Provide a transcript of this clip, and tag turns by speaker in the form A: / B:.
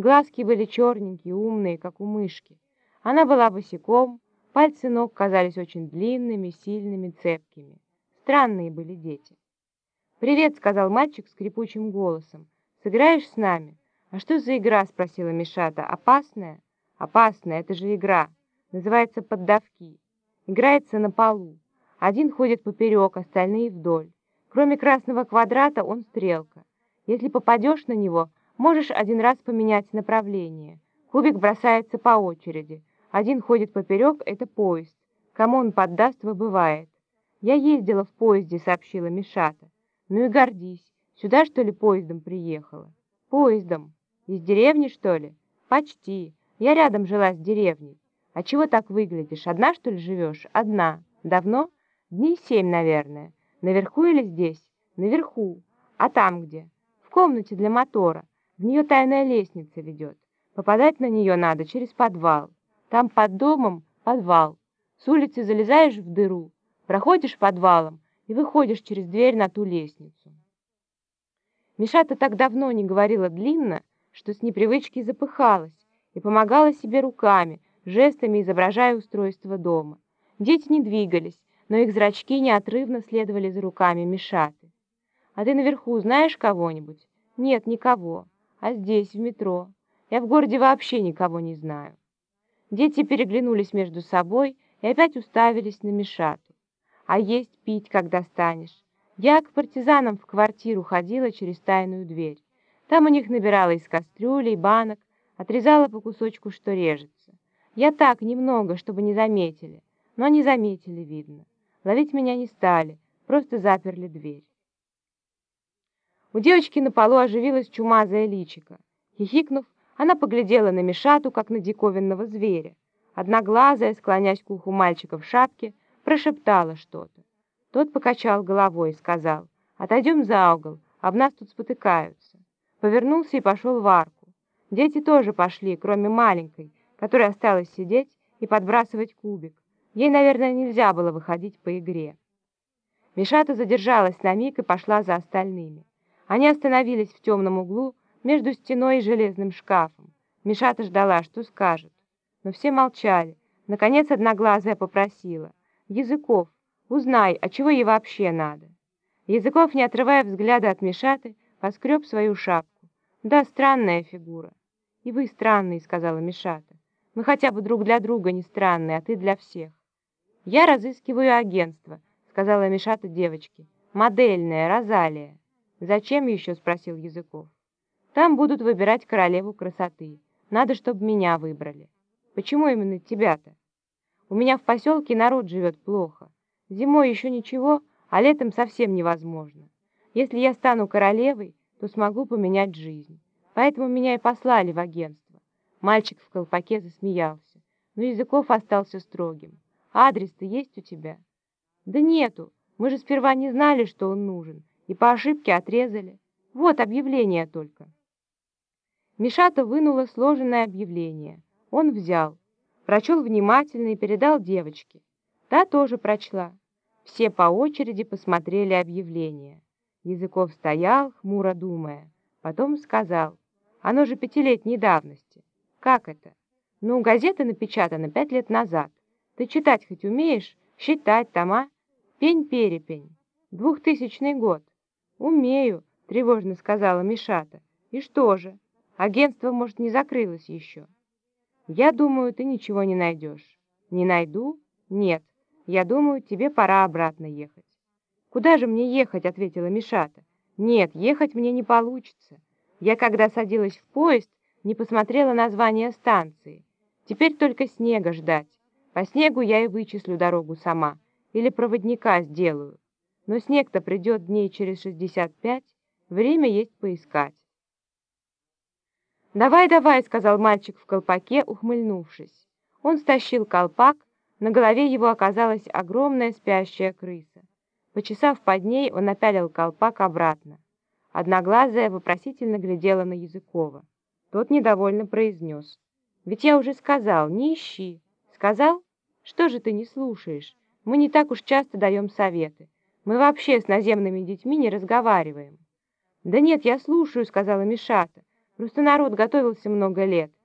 A: глазки были черненькие, умные, как у мышки. Она была босиком, пальцы ног казались очень длинными, сильными, цепкими. Странные были дети. «Привет», — сказал мальчик скрипучим голосом. «Сыграешь с нами?» «А что за игра?» — спросила Мишата. «Опасная?» «Опасная, это же игра. Называется поддавки. Играется на полу. Один ходит поперек, остальные вдоль. Кроме красного квадрата он стрелка. Если попадешь на него, можешь один раз поменять направление. Кубик бросается по очереди. Один ходит поперек — это поезд. Кому он поддаст, выбывает. «Я ездила в поезде», — сообщила Мишата. «Ну и гордись. Сюда, что ли, поездом приехала?» «Поездом. Из деревни, что ли?» «Почти. Я рядом жила с деревней. А чего так выглядишь? Одна, что ли, живешь?» «Одна. Давно?» «Дней семь, наверное. Наверху или здесь?» «Наверху. А там где?» «В комнате для мотора. В нее тайная лестница ведет. Попадать на нее надо через подвал. Там под домом подвал. С улицы залезаешь в дыру, проходишь подвалом и выходишь через дверь на ту лестницу». Мишата так давно не говорила длинно, что с непривычки запыхалась и помогала себе руками, жестами изображая устройство дома. Дети не двигались, но их зрачки неотрывно следовали за руками Мишаты. «А ты наверху знаешь кого-нибудь?» «Нет, никого. А здесь, в метро? Я в городе вообще никого не знаю». Дети переглянулись между собой и опять уставились на Мишату. «А есть пить, когда станешь?» Я к партизанам в квартиру ходила через тайную дверь. Там у них набирала из кастрюлей, банок, отрезала по кусочку, что режется. Я так, немного, чтобы не заметили. Но не заметили, видно. Ловить меня не стали, просто заперли дверь. У девочки на полу оживилась чумазая личика. Хихикнув, она поглядела на Мишату, как на диковинного зверя. Одноглазая, склонясь к уху мальчика в шапке, прошептала что-то. Тот покачал головой и сказал, «Отойдем за угол, об нас тут спотыкаются». Повернулся и пошел в арку. Дети тоже пошли, кроме маленькой, которая осталась сидеть и подбрасывать кубик. Ей, наверное, нельзя было выходить по игре. Мишата задержалась на миг и пошла за остальными. Они остановились в темном углу между стеной и железным шкафом. Мишата ждала, что скажет. Но все молчали. Наконец одноглазая попросила. «Языков, узнай, а чего ей вообще надо?» Языков, не отрывая взгляда от Мишаты, поскреб свою шапку. «Да, странная фигура». «И вы странный», — сказала Мишата. «Мы хотя бы друг для друга не странные, а ты для всех». «Я разыскиваю агентство», — сказала Мишата девочке. «Модельная, Розалия». «Зачем еще?» — спросил Языков. «Там будут выбирать королеву красоты. Надо, чтобы меня выбрали». «Почему именно тебя-то?» «У меня в поселке народ живет плохо. Зимой еще ничего, а летом совсем невозможно. Если я стану королевой, то смогу поменять жизнь. Поэтому меня и послали в агентство». Мальчик в колпаке засмеялся, но Языков остался строгим. Адрес-то есть у тебя? Да нету. Мы же сперва не знали, что он нужен, и по ошибке отрезали. Вот объявление только. Мишата вынула сложенное объявление. Он взял, прочел внимательно и передал девочке. Та тоже прочла. Все по очереди посмотрели объявление. Языков стоял, хмуро думая. Потом сказал, оно же пятилетней давности. Как это? Ну, газета напечатана пять лет назад. Ты читать хоть умеешь? Считать там, а? Пень-перепень. Двухтысячный год. Умею, тревожно сказала Мишата. И что же? Агентство, может, не закрылось еще. Я думаю, ты ничего не найдешь. Не найду? Нет. Я думаю, тебе пора обратно ехать. Куда же мне ехать? Ответила Мишата. Нет, ехать мне не получится. Я, когда садилась в поезд, не посмотрела название станции. Теперь только снега ждать. По снегу я и вычислю дорогу сама, или проводника сделаю. Но снег-то придет дней через шестьдесят пять, время есть поискать. «Давай, давай», — сказал мальчик в колпаке, ухмыльнувшись. Он стащил колпак, на голове его оказалась огромная спящая крыса. Почесав под ней, он напялил колпак обратно. Одноглазая вопросительно глядела на Языкова. Тот недовольно произнес. «Ведь я уже сказал, не ищи. Сказал? Что же ты не слушаешь? Мы не так уж часто даем советы. Мы вообще с наземными детьми не разговариваем. Да нет, я слушаю, сказала Мишата. Просто народ готовился много лет.